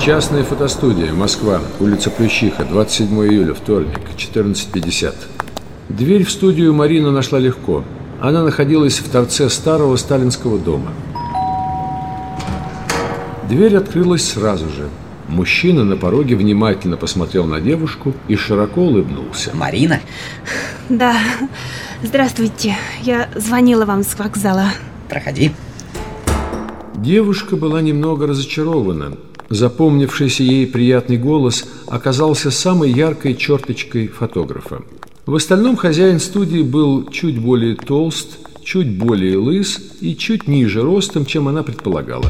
Частная фотостудия, Москва, улица Плющиха, 27 июля, вторник, 14.50. Дверь в студию Марина нашла легко. Она находилась в торце старого сталинского дома. Дверь открылась сразу же. Мужчина на пороге внимательно посмотрел на девушку и широко улыбнулся. Марина? Да. Здравствуйте. Я звонила вам с вокзала. Проходи. Девушка была немного разочарована. Запомнившийся ей приятный голос оказался самой яркой черточкой фотографа. В остальном хозяин студии был чуть более толст, чуть более лыс и чуть ниже ростом, чем она предполагала.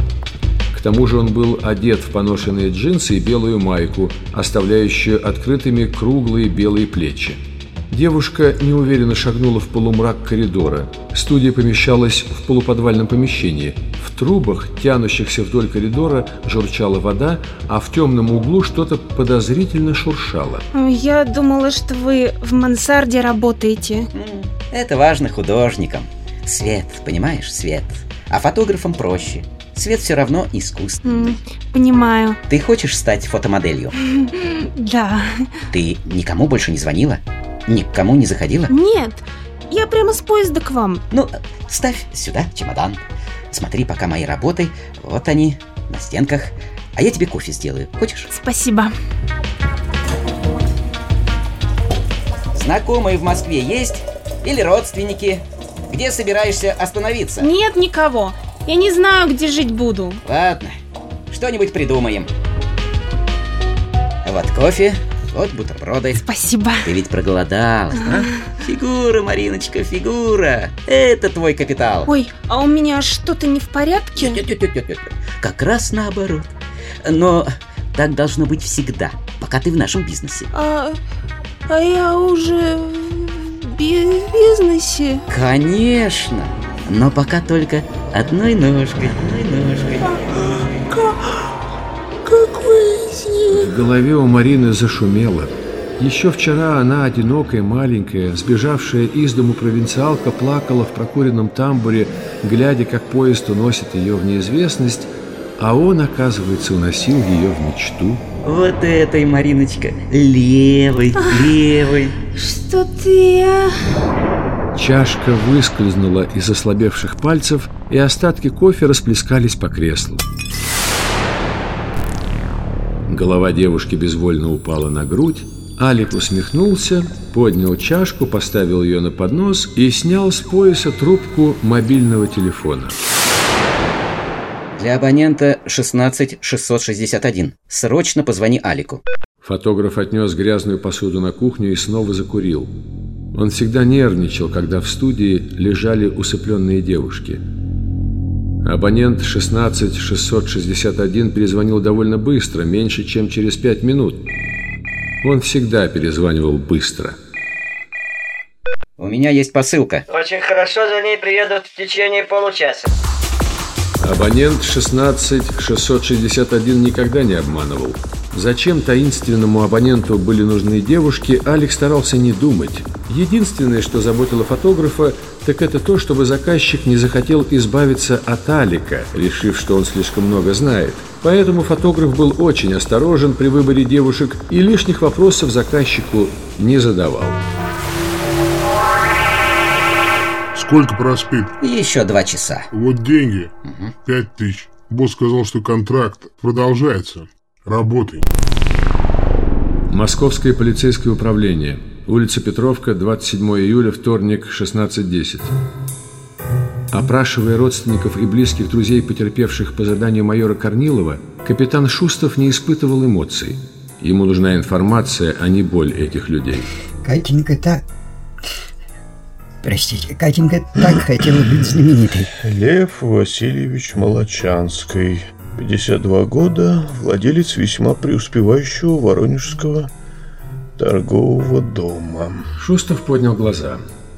К тому же он был одет в поношенные джинсы и белую майку, оставляющую открытыми круглые белые плечи. Девушка неуверенно шагнула в полумрак коридора. Студия помещалась в полуподвальном помещении. В трубах, тянущихся вдоль коридора, журчала вода, а в темном углу что-то подозрительно шуршало. Я думала, что вы в мансарде работаете. Это важно художникам. Свет, понимаешь, свет. А фотографам проще. Свет все равно искусство. Понимаю. Ты хочешь стать фотомоделью? Да. Ты никому больше не звонила? Никому не заходила? Нет, я прямо с поезда к вам. Ну, ставь сюда чемодан. Смотри пока моей работой. Вот они, на стенках. А я тебе кофе сделаю. Хочешь? Спасибо. Знакомые в Москве есть? Или родственники? Где собираешься остановиться? Нет никого. Я не знаю, где жить буду. Ладно, что-нибудь придумаем. Вот кофе, вот бутерброды. Спасибо. Ты ведь проголодалась, а? Фигура, Мариночка, фигура. Это твой капитал. Ой, а у меня что-то не в порядке? Тю-тю-тю-тю-тю. Как раз наоборот. Но так должно быть всегда, пока ты в нашем бизнесе. А, а я уже в би- бизнесе. Конечно, но пока только одной ножкой, одной ножкой. В голове у Марины зашумело. Еще вчера она, одинокая, маленькая, сбежавшая из дому провинциалка, плакала в прокуренном тамбуре, глядя, как поезд уносит ее в неизвестность, а он, оказывается, уносил ее в мечту. Вот этой, Мариночка, левой, левой. Что-то я... Чашка выскользнула из ослабевших пальцев, и остатки кофе расплескались по креслу. Голова девушки безвольно упала на грудь. Алик усмехнулся, поднял чашку, поставил ее на поднос и снял с пояса трубку мобильного телефона. Для абонента 16661. Срочно позвони Алику. Фотограф отнес грязную посуду на кухню и снова закурил. Он всегда нервничал, когда в студии лежали усыпленные девушки. Абонент 16661 перезвонил довольно быстро, меньше, чем через пять минут. Он всегда перезванивал быстро. У меня есть посылка. Очень хорошо, за ней приедут в течение получаса. Абонент 16661 никогда не обманывал. Зачем таинственному абоненту были нужны девушки, Алекс старался не думать. Единственное, что заботило фотографа, так это то, чтобы заказчик не захотел избавиться от Алика, решив, что он слишком много знает. Поэтому фотограф был очень осторожен при выборе девушек и лишних вопросов заказчику не задавал. Сколько проспит? Еще два часа. Вот деньги. Пять тысяч. Босс сказал, что контракт продолжается. Работай. Московское полицейское управление. Улица Петровка, 27 июля, вторник, 16.10. Опрашивая родственников и близких друзей потерпевших по заданию майора Корнилова, капитан Шустов не испытывал эмоций. Ему нужна информация, а не боль этих людей. Катенька так... Простите, Катенька так хотела быть знаменитой. Лев Васильевич Молочанский, 52 года, владелец весьма преуспевающего воронежского торгового дома. Шустов поднял глаза.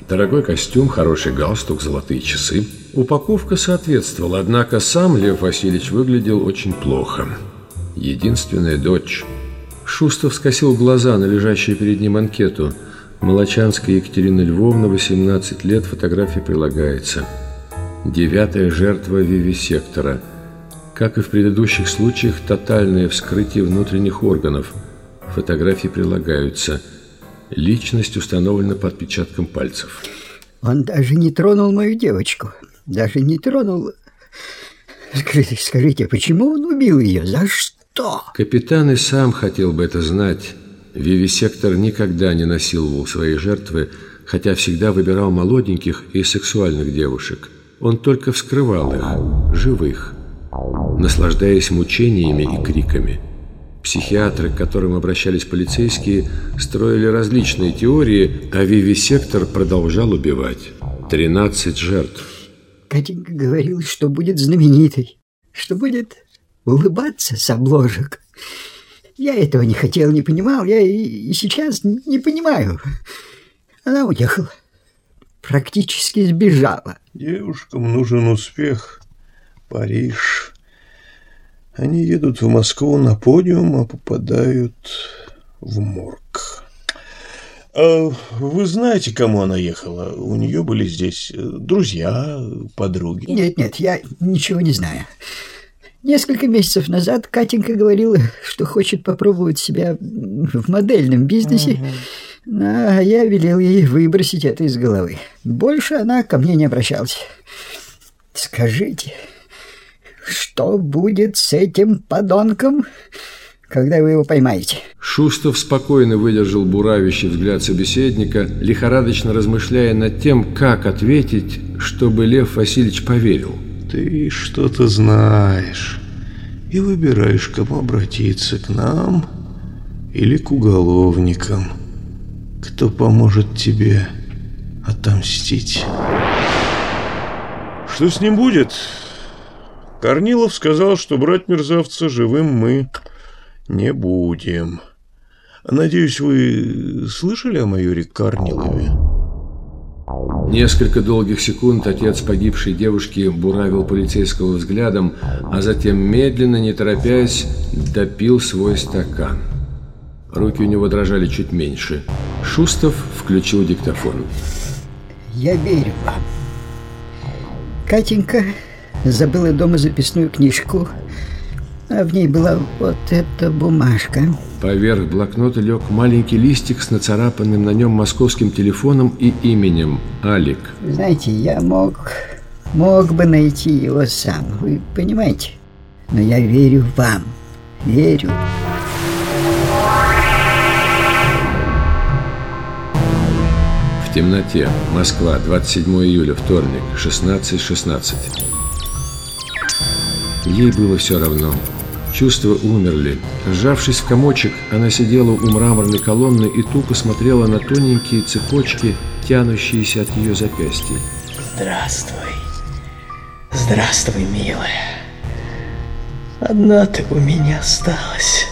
Дорогой костюм, хороший галстук, золотые часы. Упаковка соответствовала, однако сам Лев Васильевич выглядел очень плохо. Единственная дочь. Шустов скосил глаза на лежащую перед ним анкету. Молочанская Екатерина Львовна, 18 лет, фотография прилагается. Девятая жертва вивисектора. Как и в предыдущих случаях, тотальное вскрытие внутренних органов. Фотографии прилагаются. Личность установлена по отпечаткам пальцев. Он даже не тронул мою девочку. Даже не тронул... Скажите, скажите, почему он убил ее? За что? Капитан и сам хотел бы это знать. Вивисектор никогда не насиловал свои жертвы, хотя всегда выбирал молоденьких и сексуальных девушек. Он только вскрывал их, живых, наслаждаясь мучениями и криками. Психиатры, к которым обращались полицейские, строили различные теории, а Вивисектор продолжал убивать. 13 жертв. Катенька говорила, что будет знаменитой, что будет улыбаться с обложек. Я этого не хотел, не понимал, я и сейчас не понимаю. Она уехала, практически сбежала. Девушкам нужен успех. Париж. Они едут в Москву на подиум, а попадают в морг. А вы знаете, кому она ехала? У нее были здесь друзья, подруги? Нет, нет, я ничего не знаю. Несколько месяцев назад Катенька говорила, что хочет попробовать себя в модельном бизнесе, а я велел ей выбросить это из головы. Больше она ко мне не обращалась. Скажите, что будет с этим подонком, когда вы его поймаете? Шустов спокойно выдержал буравящий взгляд собеседника, лихорадочно размышляя над тем, как ответить, чтобы Лев Васильевич поверил. Ты что-то знаешь и выбираешь, к кому обратиться, к нам или к уголовникам. Кто поможет тебе отомстить? Что с ним будет? Корнилов сказал, что брать мерзавца живым мы не будем. Надеюсь, вы слышали о майоре Корнилове? Несколько долгих секунд отец погибшей девушки буравил полицейского взглядом, а затем медленно, не торопясь, допил свой стакан. Руки у него дрожали чуть меньше. Шустов включил диктофон. Я верю вам. Катенька забыла дома записную книжку, а в ней была вот эта бумажка. Поверх блокнота лег маленький листик с нацарапанным на нем московским телефоном и именем Алик. Знаете, я мог, мог бы найти его сам, вы понимаете? Но я верю вам, верю. В темноте. Москва. 27 июля. Вторник. 16.16. Ей было все равно. Чувства умерли. Сжавшись в комочек, она сидела у мраморной колонны и тупо смотрела на тоненькие цепочки, тянущиеся от ее запястья. Здравствуй. Здравствуй, милая. Одна ты у меня осталась.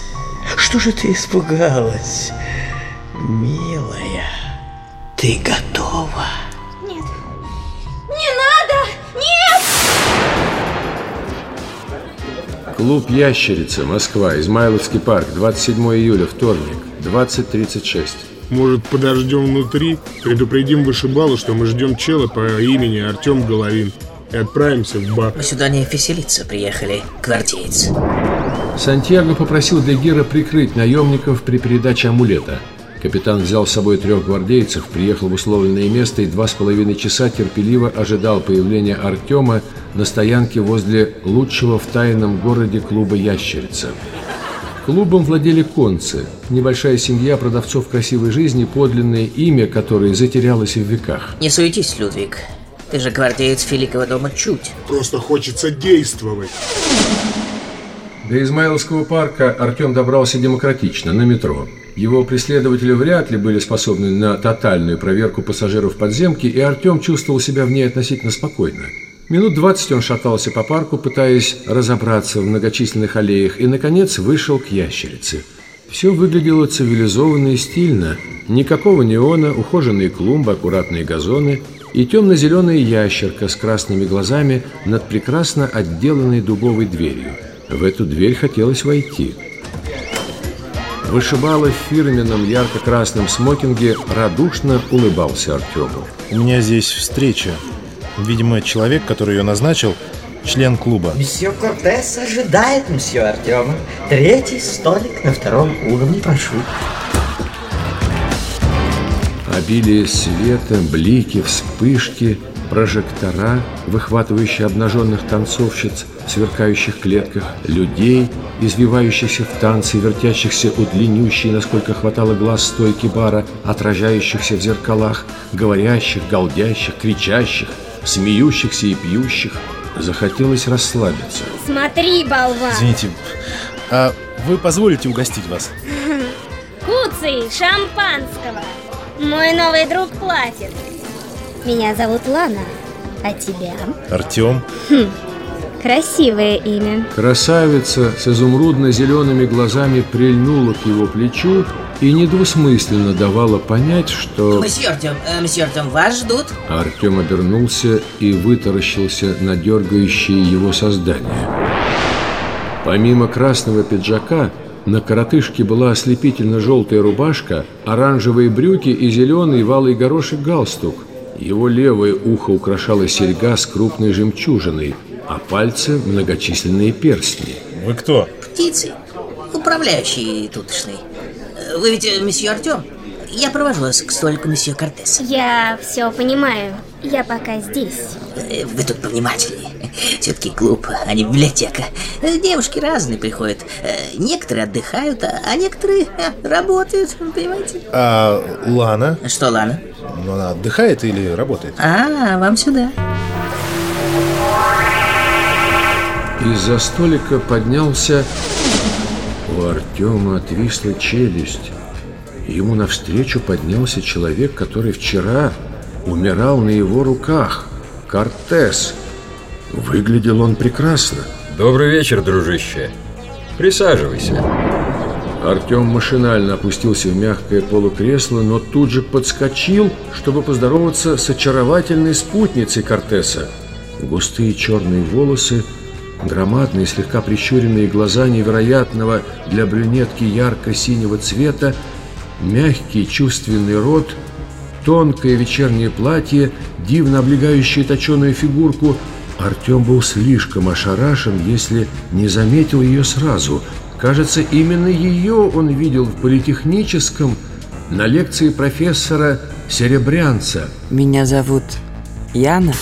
Что же ты испугалась? Милая, ты готова? Клуб «Ящерица», Москва, Измайловский парк, 27 июля, вторник, 20.36. Может, подождем внутри? Предупредим вышибалу, что мы ждем чела по имени Артем Головин. И отправимся в бар. Мы сюда не веселиться приехали, гвардеец. Сантьяго попросил Дегира прикрыть наемников при передаче амулета. Капитан взял с собой трех гвардейцев, приехал в условленное место и два с половиной часа терпеливо ожидал появления Артема на стоянке возле лучшего в тайном городе клуба «Ящерица». Клубом владели концы, небольшая семья продавцов красивой жизни, подлинное имя которой затерялось в веках. Не суетись, Людвиг. Ты же гвардеец Великого дома Чуть. Просто хочется действовать. До Измайловского парка Артем добрался демократично, на метро. Его преследователи вряд ли были способны на тотальную проверку пассажиров подземки, и Артем чувствовал себя в ней относительно спокойно. Минут двадцать он шатался по парку, пытаясь разобраться в многочисленных аллеях, и, наконец, вышел к ящерице. Все выглядело цивилизованно и стильно. Никакого неона, ухоженные клумбы, аккуратные газоны и темно-зеленая ящерка с красными глазами над прекрасно отделанной дубовой дверью. В эту дверь хотелось войти. Вышибала в фирменном ярко-красном смокинге радушно улыбался Артему. У меня здесь встреча. Видимо, человек, который ее назначил, член клуба. Месье Кортес ожидает месье Артема. Третий столик на втором уровне, прошу. Обилие света, блики, вспышки, прожектора, выхватывающие обнаженных танцовщиц в сверкающих клетках, людей, извивающихся в танце, вертящихся у длиннющей, насколько хватало глаз стойки бара, отражающихся в зеркалах, говорящих, галдящих, кричащих, смеющихся и пьющих. Захотелось расслабиться. Смотри, болван! Извините, а вы позволите угостить вас? Куцый, шампанского! Мой новый друг платит. Меня зовут Лана, а тебя? Артем. Хм, красивое имя. Красавица с изумрудно-зелеными глазами прильнула к его плечу и недвусмысленно давала понять, что... Месье Артем, э, месье Артем, вас ждут. Артем обернулся и вытаращился на дергающее его создание. Помимо красного пиджака, на коротышке была ослепительно-желтая рубашка, оранжевые брюки и зеленый валый горошек галстук. Его левое ухо украшала серьга с крупной жемчужиной, а пальцы – многочисленные перстни. Вы кто? Птицы, управляющий тутошный. Вы ведь э, месье Артем? Я провожу вас к столику месье Кортеса. Я все понимаю. Я пока здесь. Э, Вы тут повнимательнее. Все-таки клуб, а не библиотека. Э, Девушки разные приходят. Некоторые отдыхают, а а некоторые работают, понимаете? А Лана? Что, Лана? Ну, она отдыхает или работает? А, вам сюда. Из-за столика поднялся... У Артема отвисла челюсть. Ему навстречу поднялся человек, который вчера умирал на его руках. Кортес. Выглядел он прекрасно. Добрый вечер, дружище. Присаживайся. Артем машинально опустился в мягкое полукресло, но тут же подскочил, чтобы поздороваться с очаровательной спутницей Кортеса. Густые черные волосы, громадные, слегка прищуренные глаза невероятного для брюнетки ярко-синего цвета, мягкий чувственный рот, тонкое вечернее платье, дивно облегающее точеную фигурку. Артем был слишком ошарашен, если не заметил ее сразу. Кажется, именно ее он видел в политехническом на лекции профессора Серебрянца. Меня зовут Яна.